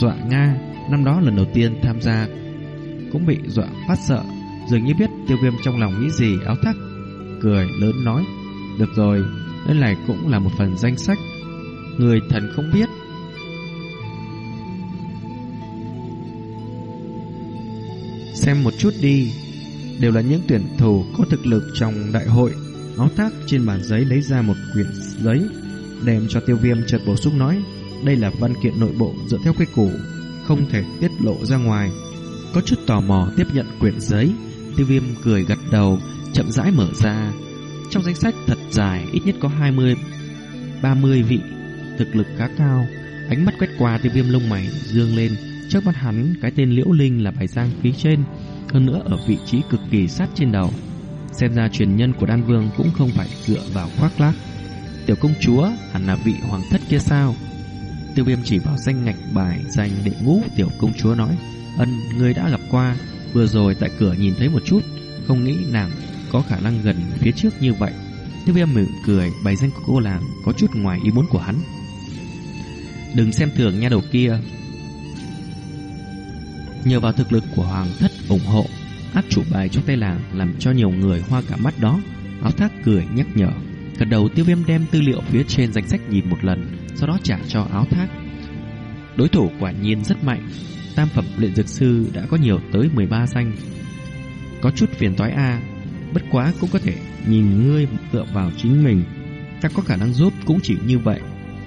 dọa Nga. Năm đó lần đầu tiên tham gia Cũng bị dọa phát sợ. Dường như biết tiêu viêm trong lòng nghĩ gì, Áo thắt, Cười lớn nói, Được rồi Đây này cũng là một phần danh sách. Người thần không biết. Xem một chút đi. Đều là những tuyển thủ có thực lực trong đại hội. Áo thác trên bàn giấy lấy ra một quyển giấy, Đem cho tiêu viêm chợt bổ sung nói, Đây là văn kiện nội bộ dựa theo quy củ, Không thể tiết lộ ra ngoài. Có chút tò mò tiếp nhận quyển giấy, Tiêu viêm cười gật đầu, Chậm rãi mở ra. Trong danh sách thật dài, Ít nhất có 20 30 vị Thực lực khá cao. Ánh mắt quét qua tiêu viêm lông mày dương lên, Trước mắt hắn cái tên Liễu Linh là bài giang phía trên. Hơn nữa ở vị trí cực kỳ sát trên đầu. Xem ra truyền nhân của đan vương cũng không phải dựa vào khoác lác. Tiểu công chúa hẳn là vị hoàng thất kia sao? Tiêu viêm chỉ vào danh ngạch bài danh đệ ngũ Tiểu công chúa nói, Ân người đã gặp qua, Vừa rồi tại cửa nhìn thấy một chút, Không nghĩ nàng có khả năng gần phía trước như vậy. Tiêu viêm mỉm cười, Bài danh của cô làng có chút ngoài ý muốn của hắn. Đừng xem thường nha đầu kia Nhờ vào thực lực của hoàng thất ủng hộ áp chủ bài trong tay làng làm cho nhiều người hoa cả mắt đó. Áo thác cười nhắc nhở. Gật đầu tiêu viêm đem tư liệu phía trên danh sách nhìn một lần, sau đó trả cho áo thác. Đối thủ quả nhiên rất mạnh. Tam phẩm luyện dược sư đã có nhiều tới 13 danh. Có chút phiền toái A, bất quá cũng có thể nhìn ngươi tựa vào chính mình. Ta có khả năng giúp cũng chỉ như vậy.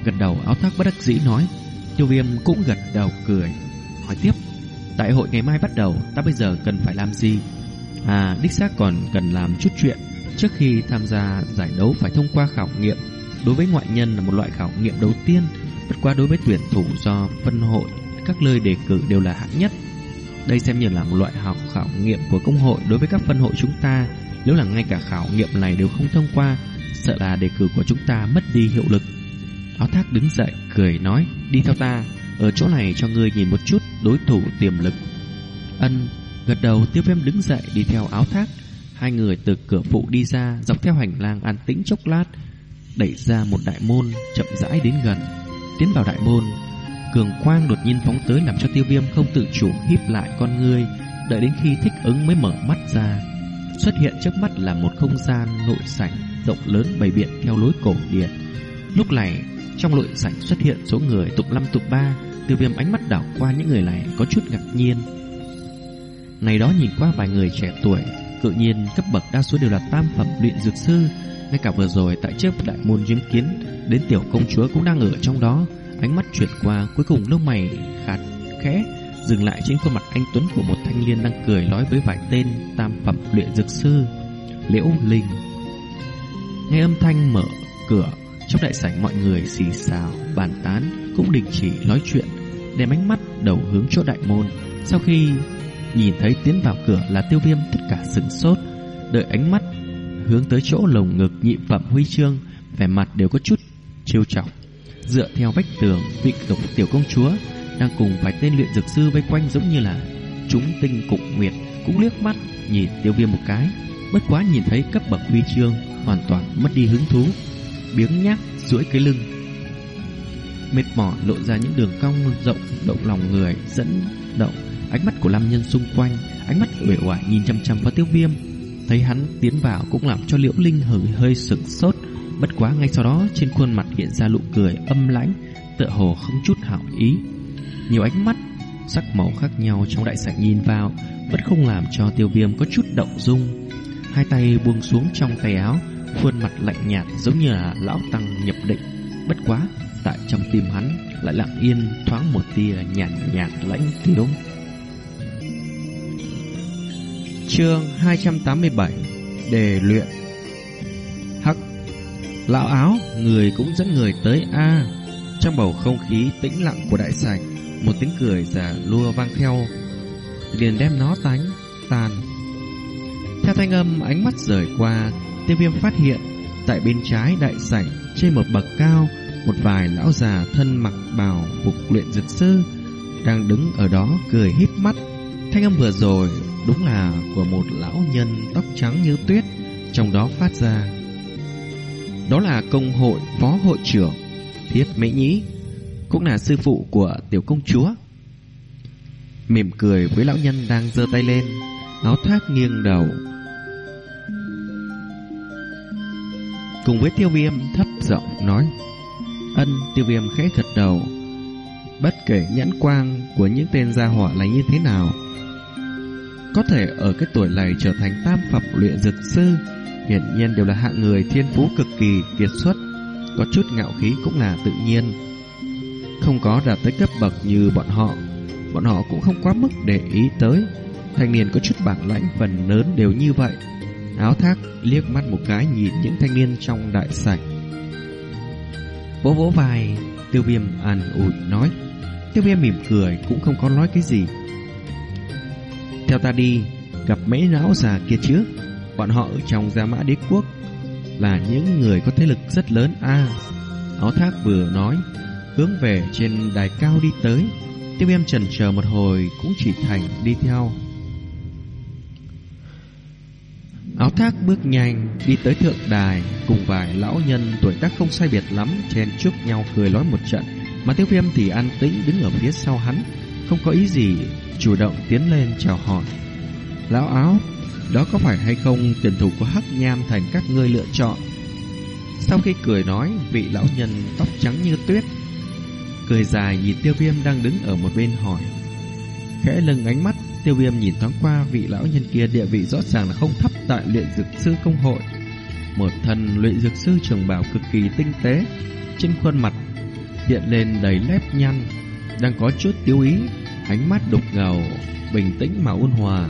Gật đầu áo thác bất đắc dĩ nói. Tiêu viêm cũng gật đầu cười. Hỏi tiếp, Đại hội ngày mai bắt đầu, ta bây giờ cần phải làm gì? À, đích xác còn cần làm chút chuyện. Trước khi tham gia giải đấu phải thông qua khảo nghiệm. Đối với ngoại nhân là một loại khảo nghiệm đầu tiên, bất quá đối với tuyển thủ do phân hội, các lời đề cử đều là hạng nhất. Đây xem như là một loại học khảo nghiệm của công hội đối với các phân hội chúng ta. Nếu là ngay cả khảo nghiệm này đều không thông qua, sợ là đề cử của chúng ta mất đi hiệu lực. Áo thác đứng dậy, cười nói, đi theo ta. Ở chỗ này cho ngươi nhìn một chút đối thủ tiềm lực. Ân gật đầu tiêu viêm đứng dậy đi theo áo thác. Hai người từ cửa phụ đi ra dọc theo hành lang an tĩnh chốc lát, đẩy ra một đại môn chậm rãi đến gần. Tiến vào đại môn, cường quang đột nhiên phóng tới làm cho tiêu viêm không tự chủ híp lại con ngươi, đợi đến khi thích ứng mới mở mắt ra. Xuất hiện trước mắt là một không gian nội sảnh rộng lớn bày biện theo lối cổ điển. Lúc này, trong nội sảnh xuất hiện số người tụng năm tụng ba, tiêu viêm ánh mắt đảo qua những người này có chút ngạc nhiên. này đó nhìn qua vài người trẻ tuổi, tự nhiên cấp bậc đa số đều là tam phẩm luyện dược sư, ngay cả vừa rồi tại trước đại môn chứng kiến, đến tiểu công chúa cũng đang ở trong đó, ánh mắt chuyển qua cuối cùng lông mày khạt khẽ dừng lại trên khuôn mặt anh tuấn của một thanh niên đang cười nói với vài tên tam phẩm luyện dược sư. Liễu linh. Nghe âm thanh mở cửa trong đại sảnh mọi người xì xào, bàn tán, cũng đình chỉ nói chuyện, đem ánh mắt đầu hướng chỗ đại môn. Sau khi nhìn thấy tiến vào cửa là tiêu viêm, tất cả sửng sốt, đợi ánh mắt hướng tới chỗ lồng ngực nhị phẩm huy chương, vẻ mặt đều có chút trêu chọc. Dựa theo vách tường, vị tổng tiểu công chúa đang cùng vài tên luyện dược sư vây quanh giống như là chúng tinh cụng nguyệt, cũng liếc mắt nhìn tiêu viêm một cái. Bất quá nhìn thấy cấp bậc huy chương, hoàn toàn mất đi hứng thú biếng nhác duỗi cái lưng. Mệt mỏi lộ ra những đường cong rộng, động lòng người, dẫn động ánh mắt của nam nhân xung quanh, ánh mắt uể oải nhìn chăm chăm vào tiêu viêm. Thấy hắn tiến vào cũng làm cho liễu linh hơi hơi sửng sốt. Bất quá ngay sau đó, trên khuôn mặt hiện ra nụ cười âm lãnh, tựa hồ không chút hảo ý. Nhiều ánh mắt, sắc màu khác nhau trong đại sảnh nhìn vào, vẫn không làm cho tiêu viêm có chút động dung. Hai tay buông xuống trong tay áo khuôn mặt lạnh nhạt giống như là lão tăng nhập định. Bất quá tại trong tim hắn lại lặng yên thoáng một tia nhàn nhạt, nhạt lãnh tiếu chương 287 đề luyện. Hắc lão áo người cũng dẫn người tới a. Trong bầu không khí tĩnh lặng của đại sảnh một tiếng cười giả lua vang theo. Liền đem nó tánh tàn theo thanh âm ánh mắt rời qua tiêu viêm phát hiện tại bên trái đại sảnh trên một bậc cao một vài lão già thân mặc bào phục luyện dược sư đang đứng ở đó cười híp mắt thanh âm vừa rồi đúng là của một lão nhân tóc trắng như tuyết trong đó phát ra đó là công hội phó hội trưởng thiết mỹ nhĩ cũng là sư phụ của tiểu công chúa. Mỉm cười với lão nhân đang giơ tay lên, áo thác nghiêng đầu. Cùng với tiêu viêm thấp giọng nói, ân tiêu viêm khẽ gật đầu. Bất kể nhãn quang của những tên gia hỏa là như thế nào, có thể ở cái tuổi này trở thành tam phẩm luyện dược sư, hiển nhiên đều là hạng người thiên phú cực kỳ kiệt xuất, có chút ngạo khí cũng là tự nhiên không có đạt tới cấp bậc như bọn họ. Bọn họ cũng không quá mức để ý tới. Thanh niên có chút bản lãnh phần lớn đều như vậy. Áo thác liếc mắt một cái nhìn những thanh niên trong đại sảnh. Vỗ vỗ vai, tiêu viêm an ủi nói. Tiêu viêm mỉm cười cũng không có nói cái gì. Theo ta đi, gặp mấy lão già kia trước. Bọn họ ở trong gia mã đế quốc là những người có thế lực rất lớn a Áo thác vừa nói hướng về trên đài cao đi tới. Tiêu viêm trần chờ một hồi cũng chỉ thành đi theo. Áo thác bước nhanh đi tới thượng đài cùng vài lão nhân tuổi tác không sai biệt lắm chen trước nhau cười nói một trận. Mà tiêu viêm thì an tĩnh đứng ở phía sau hắn không có ý gì chủ động tiến lên chào hỏi. Lão áo đó có phải hay không tiền thủ của hắc nham thành các ngươi lựa chọn? Sau khi cười nói vị lão nhân tóc trắng như tuyết cười dài nhìn tiêu viêm đang đứng ở một bên hỏi. Khẽ lưng ánh mắt, tiêu viêm nhìn thoáng qua vị lão nhân kia địa vị rõ ràng là không thấp tại luyện dược sư công hội. Một thân luyện dược sư trường bào cực kỳ tinh tế, trên khuôn mặt hiện lên đầy nếp nhăn, đang có chút tiêu ý, ánh mắt đục ngầu, bình tĩnh mà ôn hòa.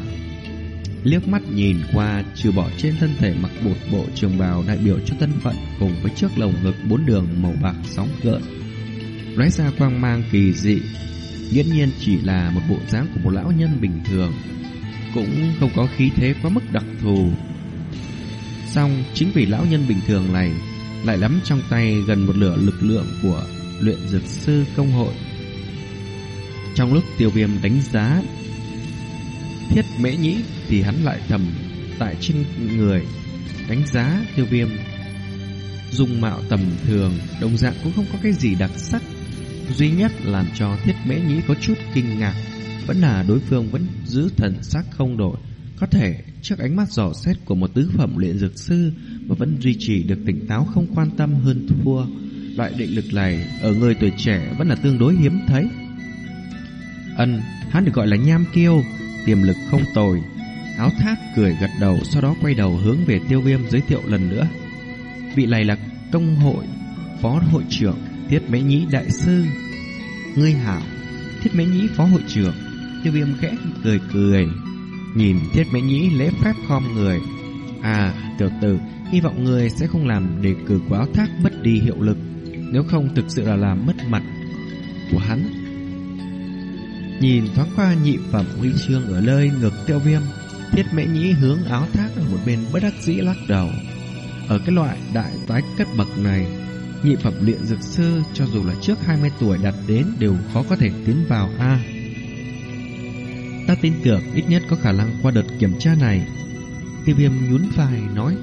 Liếc mắt nhìn qua, trừ bỏ trên thân thể mặc bột bộ trường bào đại biểu cho thân phận cùng với trước lồng ngực bốn đường màu bạc sóng gợn lóe ra quang mang kỳ dị. Nghiễn nhiên chỉ là một bộ dáng của một lão nhân bình thường, cũng không có khí thế quá mức đặc thù. Song chính vì lão nhân bình thường này lại nắm trong tay gần một nửa lực lượng của luyện dược sư công hội. Trong lúc tiêu viêm đánh giá thiết mễ nhĩ thì hắn lại thầm tại trên người đánh giá tiêu viêm dung mạo tầm thường đồng dạng cũng không có cái gì đặc sắc Duy nhất làm cho thiết mễ nhĩ có chút kinh ngạc Vẫn là đối phương vẫn giữ thần sắc không đổi Có thể trước ánh mắt dò xét của một tứ phẩm luyện dược sư mà vẫn duy trì được tỉnh táo không quan tâm hơn thua. Loại định lực này ở người tuổi trẻ vẫn là tương đối hiếm thấy. Ân, hắn được gọi là nham kiêu, tiềm lực không tồi. Áo thác cười gật đầu sau đó quay đầu hướng về tiêu viêm giới thiệu lần nữa. Vị này là công hội, phó hội trưởng, thiết mễ nhĩ đại sư. Ngươi hảo, thiết mễ nhĩ phó hội trưởng, tiêu viêm khẽ cười cười. Nhìn thiết mễ nhĩ lễ phép khom người. À, tiểu tử, hy vọng người sẽ không làm đề cử của áo thác mất đi hiệu lực. Nếu không thực sự là làm mất mặt của hắn. Nhìn thoáng qua nhị phẩm huy chương ở nơi ngực tiêu viêm, thiết mễ nhĩ hướng áo thác ở một bên bất đắc dĩ lắc đầu. Ở cái loại đại tái cất bậc này, nhị phẩm luyện dược sư cho dù là trước 20 tuổi đạt đến đều khó có thể tiến vào A. Ta tin tưởng ít nhất có khả năng qua đợt kiểm tra này. Tiêu viêm nhún vai nói,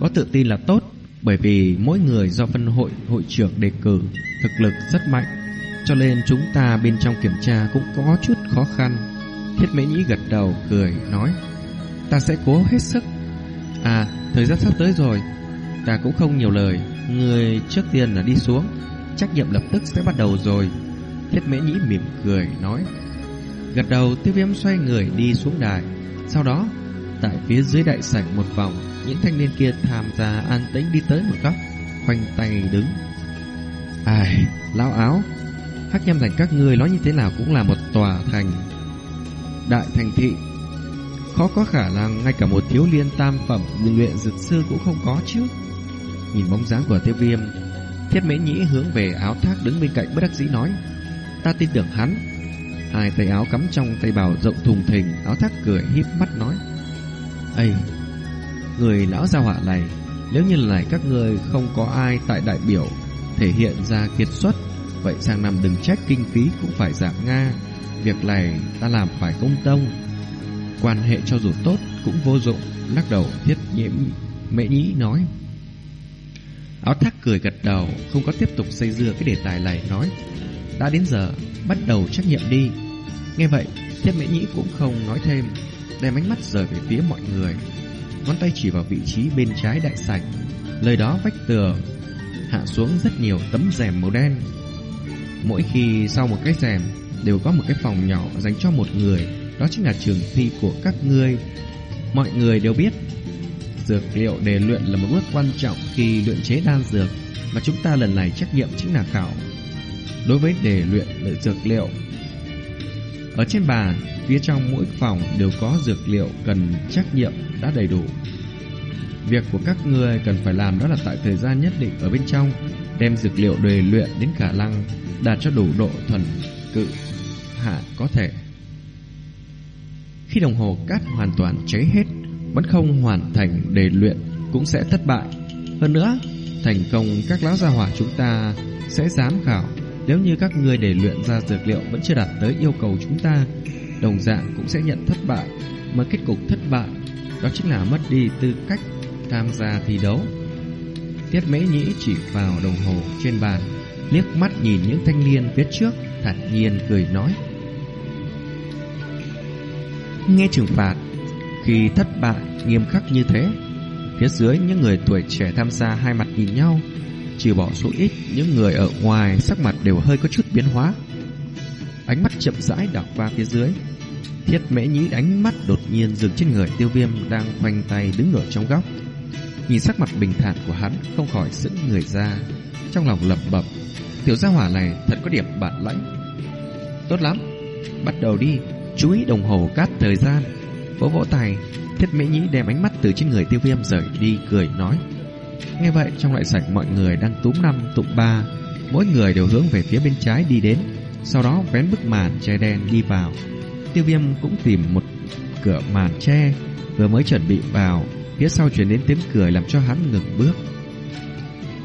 có tự tin là tốt, bởi vì mỗi người do phân hội hội trưởng đề cử, thực lực rất mạnh, cho nên chúng ta bên trong kiểm tra cũng có chút khó khăn. Thiết Mễ Nhĩ gật đầu cười nói, ta sẽ cố hết sức. À, thời gian sắp tới rồi, ta cũng không nhiều lời, người trước tiên là đi xuống, trách nhiệm lập tức sẽ bắt đầu rồi. Thiết Mễ Nhĩ mỉm cười nói, gật đầu Tiêu Viêm xoay người đi xuống đài, sau đó tại phía dưới đại sảnh một vòng những thanh niên kia tham gia an tĩnh đi tới một góc, khoanh tay đứng. Ai, lão áo, hắc nhâm thành các ngươi nói như thế nào cũng là một tòa thành đại thành thị. Khó có khả năng ngay cả một thiếu liên tam phẩm nhưng luyện dược sư cũng không có chứ. Nhìn bóng dáng của tiêu viêm, thiết mễ nhĩ hướng về áo thác đứng bên cạnh bất đắc dĩ nói. Ta tin tưởng hắn. Hai tay áo cắm trong tay bào rộng thùng thình, áo thác cười híp mắt nói. Ây, người lão gia họa này, nếu như lại các người không có ai tại đại biểu thể hiện ra kiệt xuất, vậy sang năm đừng trách kinh phí cũng phải giảm nga. Việc này ta làm phải công tông. Quan hệ cho dù tốt cũng vô dụng, lắc đầu thiết nhiễm mễ nhĩ nói. Áo thác cười gật đầu, không có tiếp tục xây dưa cái đề tài này nói. Đã đến giờ, bắt đầu trách nhiệm đi. Nghe vậy, thiết mễ nhĩ cũng không nói thêm, đem ánh mắt rời về phía mọi người. Ngón tay chỉ vào vị trí bên trái đại sảnh. Lời đó vách tường hạ xuống rất nhiều tấm rèm màu đen. Mỗi khi sau một cái rèm đều có một cái phòng nhỏ dành cho một người, đó chính là trường thi của các ngươi. Mọi người đều biết, dược liệu để luyện là một bước quan trọng khi luyện chế đan dược, mà chúng ta lần này trách nhiệm chính là khảo. Đối với đề luyện lợi dược liệu, ở trên bàn, phía trong mỗi phòng đều có dược liệu cần trách nhiệm đã đầy đủ. Việc của các người cần phải làm đó là tại thời gian nhất định ở bên trong đem dược liệu đề luyện đến khả năng đạt cho đủ độ thuần cự hạ có thể. Khi đồng hồ cát hoàn toàn cháy hết, vẫn không hoàn thành đề luyện cũng sẽ thất bại. Hơn nữa, thành công các lão gia hỏa chúng ta sẽ giám khảo nếu như các người để luyện ra dược liệu vẫn chưa đạt tới yêu cầu chúng ta, đồng dạng cũng sẽ nhận thất bại, mà kết cục thất bại đó chính là mất đi tư cách tham gia thi đấu. Tiết Mễ Nhĩ chỉ vào đồng hồ trên bàn, liếc mắt nhìn những thanh niên phía trước, thản nhiên cười nói: Nghe trừng phạt khi thất bại nghiêm khắc như thế, phía dưới những người tuổi trẻ tham gia hai mặt nhìn nhau, trừ bỏ số ít những người ở ngoài sắc mặt đều hơi có chút biến hóa. Ánh mắt chậm rãi đảo qua phía dưới. Thiết mễ nhĩ ánh mắt đột nhiên dừng trên người tiêu viêm đang khoanh tay đứng ở trong góc. Nhìn sắc mặt bình thản của hắn không khỏi sững người ra. Trong lòng lẩm bẩm tiểu gia hỏa này thật có điểm bản lãnh. Tốt lắm, bắt đầu đi, chú ý đồng hồ cát thời gian. Vỗ vỗ tay, thiết mỹ nhĩ đem ánh mắt từ trên người tiêu viêm rời đi cười nói. Nghe vậy trong lại sảnh mọi người đang túm năm tụng ba Mỗi người đều hướng về phía bên trái đi đến Sau đó vén bức màn che đen đi vào Tiêu viêm cũng tìm một cửa màn che Vừa mới chuẩn bị vào Phía sau chuyển đến tiếng cười làm cho hắn ngừng bước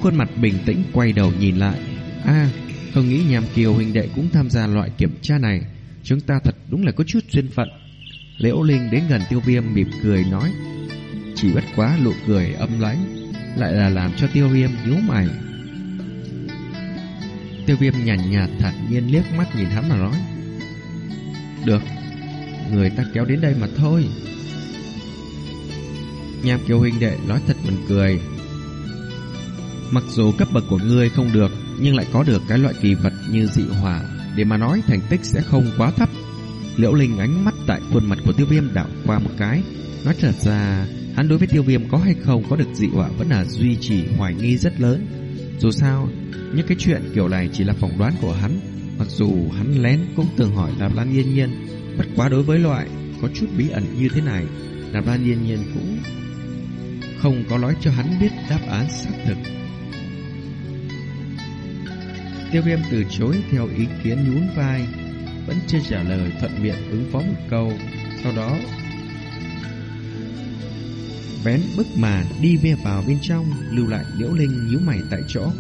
Khuôn mặt bình tĩnh quay đầu nhìn lại a không nghĩ nhàm kiều huynh đệ cũng tham gia loại kiểm tra này Chúng ta thật đúng là có chút duyên phận Liễu Linh đến gần tiêu viêm mỉm cười nói Chỉ bất quá nụ cười âm lãnh lại là làm cho tiêu viêm nhíu mày. Tiêu viêm nhàn nhạt, nhạt thản nhiên liếc mắt nhìn hắn mà nói. Được, người ta kéo đến đây mà thôi. Nham kiều huynh đệ nói thật mình cười. Mặc dù cấp bậc của ngươi không được, nhưng lại có được cái loại kỳ vật như dị hỏa, để mà nói thành tích sẽ không quá thấp. Liễu Linh ánh mắt tại khuôn mặt của tiêu viêm đảo qua một cái, nói thật ra hắn đối với tiêu viêm có hay không có được dị hỏa vẫn là duy trì hoài nghi rất lớn. Dù sao, những cái chuyện kiểu này chỉ là phỏng đoán của hắn, mặc dù hắn lén cũng từng hỏi Lạp Lan Yên Nhiên, bất quá đối với loại có chút bí ẩn như thế này, Lạp Lan Yên Nhiên cũng không có nói cho hắn biết đáp án xác thực. Tiêu viêm từ chối theo ý kiến nhún vai, vẫn chưa trả lời thuận miệng ứng phó một câu, sau đó vén bức màn đi về vào bên trong, lưu lại Liễu Linh nhíu mày tại chỗ.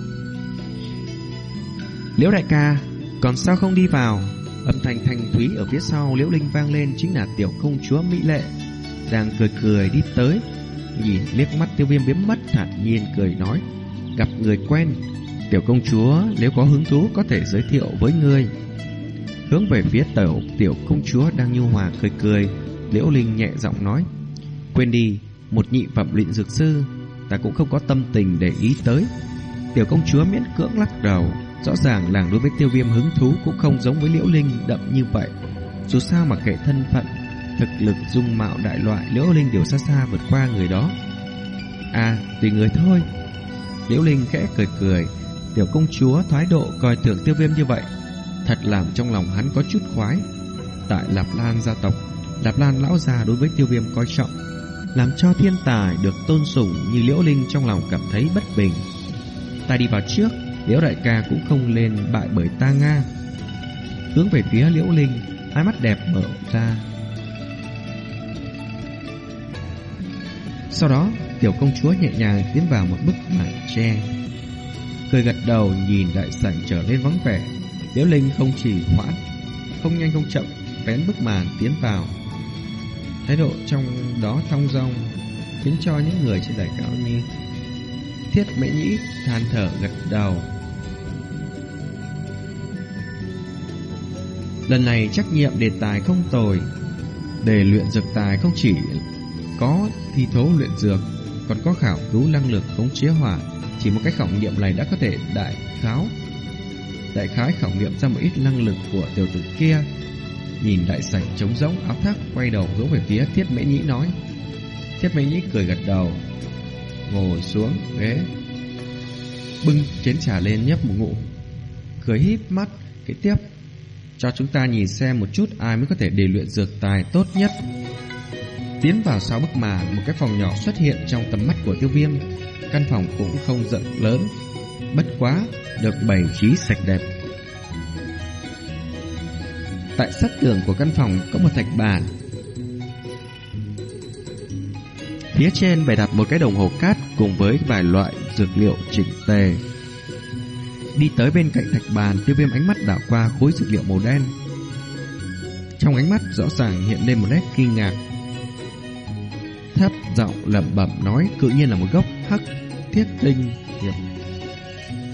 Liễu đại ca, còn sao không đi vào? Âm thanh thanh thúy ở phía sau Liễu Linh vang lên chính là tiểu công chúa Mỹ Lệ, đang cười cười đi tới, nhìn liếc mắt tiêu viêm biến mất thản nhiên cười nói, gặp người quen, tiểu công chúa nếu có hứng thú có thể giới thiệu với ngươi. Hướng về phía tiểu tiểu công chúa đang nhu hòa cười cười, Liễu Linh nhẹ giọng nói, quên đi, một nhị phẩm luyện dược sư, ta cũng không có tâm tình để ý tới. Tiểu công chúa miễn cưỡng lắc đầu, rõ ràng làng đối với tiêu viêm hứng thú cũng không giống với liễu linh đậm như vậy. Dù sao mà kể thân phận, thực lực dung mạo đại loại liễu linh đều xa xa vượt qua người đó. À, tùy người thôi. Liễu linh khẽ cười cười, tiểu công chúa thái độ coi thường tiêu viêm như vậy, thật làm trong lòng hắn có chút khoái. Tại Lạp Lan gia tộc, Lạp Lan lão già đối với tiêu viêm coi trọng làm cho thiên tài được tôn sủng như Liễu Linh trong lòng cảm thấy bất bình. Ta đi vào trước, Liễu đại ca cũng không lên bại bởi ta Nga. Hướng về phía Liễu Linh, hai mắt đẹp mở ra. Sau đó, tiểu công chúa nhẹ nhàng tiến vào một bức màn tre. Cười gật đầu nhìn đại sảnh trở lên vắng vẻ, Liễu Linh không chỉ hoãn, không nhanh không chậm, vén bức màn tiến vào Thái độ trong đó thong dong khiến cho những người trên đài cao như Thiết Mễ Nhĩ than thở gật đầu. Lần này trách nhiệm đề tài không tồi. Đề luyện dược tài không chỉ có thi thố luyện dược, còn có khảo cứu năng lực khống chế hỏa. Chỉ một cách khảo nghiệm này đã có thể đại kháo đại khái khảo nghiệm ra một ít năng lực của tiểu tử kia Nhìn đại sảnh trống rỗng áo thác quay đầu hướng về phía Thiết Mễ Nhĩ nói. Thiết Mễ Nhĩ cười gật đầu, ngồi xuống ghế, bưng chén trà lên nhấp một ngụm, cười híp mắt, kế tiếp cho chúng ta nhìn xem một chút ai mới có thể đề luyện dược tài tốt nhất. Tiến vào sau bức màn, một cái phòng nhỏ xuất hiện trong tầm mắt của tiêu viêm. Căn phòng cũng không rộng lớn, bất quá được bày trí sạch đẹp Tại sát tường của căn phòng có một thạch bàn Phía trên bày đặt một cái đồng hồ cát cùng với vài loại dược liệu chỉnh tề. Đi tới bên cạnh thạch bàn, tiêu viêm ánh mắt đảo qua khối dược liệu màu đen. Trong ánh mắt rõ ràng hiện lên một nét kinh ngạc. Thấp giọng lẩm bẩm nói cự nhiên là một gốc hắc thiết tinh hiệp.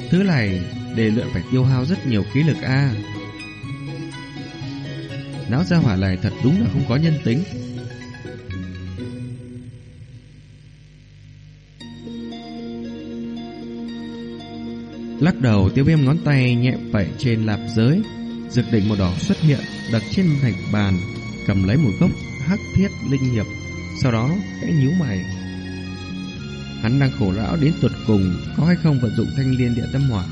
Thứ này đề luyện phải tiêu hao rất nhiều khí lực a. Lão gia hỏa này thật đúng là không có nhân tính Lắc đầu, tiêu viêm ngón tay nhẹ vậy trên lạp giới Dược đỉnh màu đỏ xuất hiện, Đặt trên thành bàn, Cầm lấy một gốc hắc thiết linh hiệp, Sau đó hãy nhíu mày Hắn đang khổ lão đến tuột cùng Có hay không vận dụng thanh liên địa tâm hỏa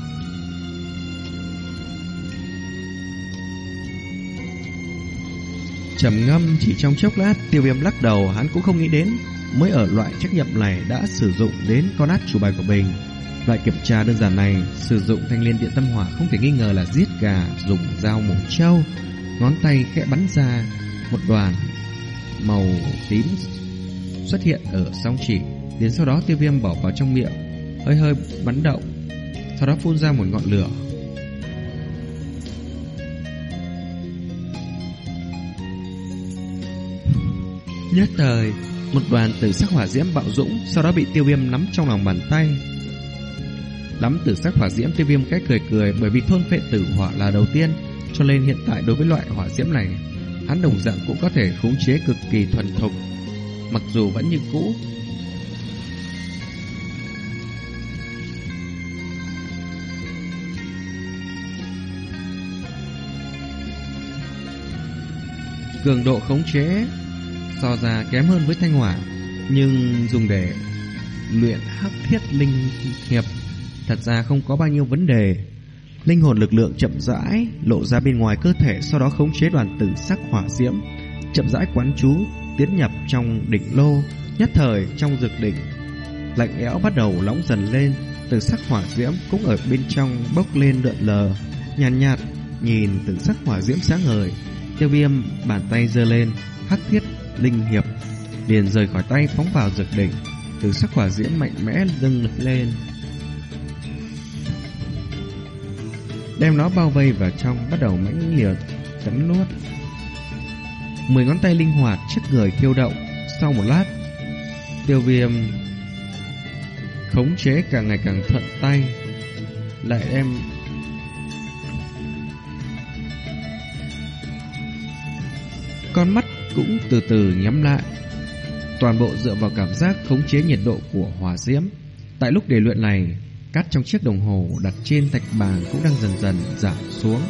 trầm ngâm chỉ trong chốc lát, tiêu viêm lắc đầu hắn cũng không nghĩ đến, mới ở loại trách nhiệm này đã sử dụng đến con át chủ bài của mình. Loại kiểm tra đơn giản này, sử dụng thanh liên điện tâm hỏa không thể nghi ngờ là giết gà, dùng dao mổ trâu. Ngón tay khẽ bắn ra, một đoàn màu tím xuất hiện ở song chỉ. Đến sau đó tiêu viêm bỏ vào trong miệng, hơi hơi bắn động, sau đó phun ra một ngọn lửa Nhất thời, một đoàn tử sắc hỏa diễm bạo dũng, sau đó bị tiêu viêm nắm trong lòng bàn tay. Nắm tử sắc hỏa diễm tiêu viêm cách cười cười bởi vì thôn phệ tử hỏa là đầu tiên, cho nên hiện tại đối với loại hỏa diễm này, hắn đồng dạng cũng có thể khống chế cực kỳ thuần thục. Mặc dù vẫn như cũ, cường độ khống chế so ra kém hơn với thanh hỏa, nhưng dùng để luyện hắc thiết linh hiệp thật ra không có bao nhiêu vấn đề. Linh hồn lực lượng chậm rãi lộ ra bên ngoài cơ thể, sau đó khống chế đoàn tử sắc hỏa diễm, chậm rãi quán chú tiến nhập trong đỉnh lô, nhất thời trong dược đỉnh lạnh lẽo bắt đầu nóng dần lên, từ sắc hỏa diễm cũng ở bên trong bốc lên lượn lờ, nhàn nhạt, nhạt nhìn từ sắc hỏa diễm sáng ngời, Tiêu Viêm bàn tay giơ lên, hắc thiết linh hiệp liền rời khỏi tay phóng vào dược đỉnh, từ sắc hỏa diễm mạnh mẽ dâng lên. Đem nó bao vây vào trong bắt đầu mãnh liệt cắn nuốt. Mười ngón tay linh hoạt trước người thiêu động, sau một lát, Tiêu Viêm khống chế càng ngày càng thuận tay, lại đem con mắt cũng từ từ nhắm lại. Toàn bộ dựa vào cảm giác khống chế nhiệt độ của hỏa diễm. Tại lúc đề luyện này, cát trong chiếc đồng hồ đặt trên thạch bàn cũng đang dần dần giảm xuống.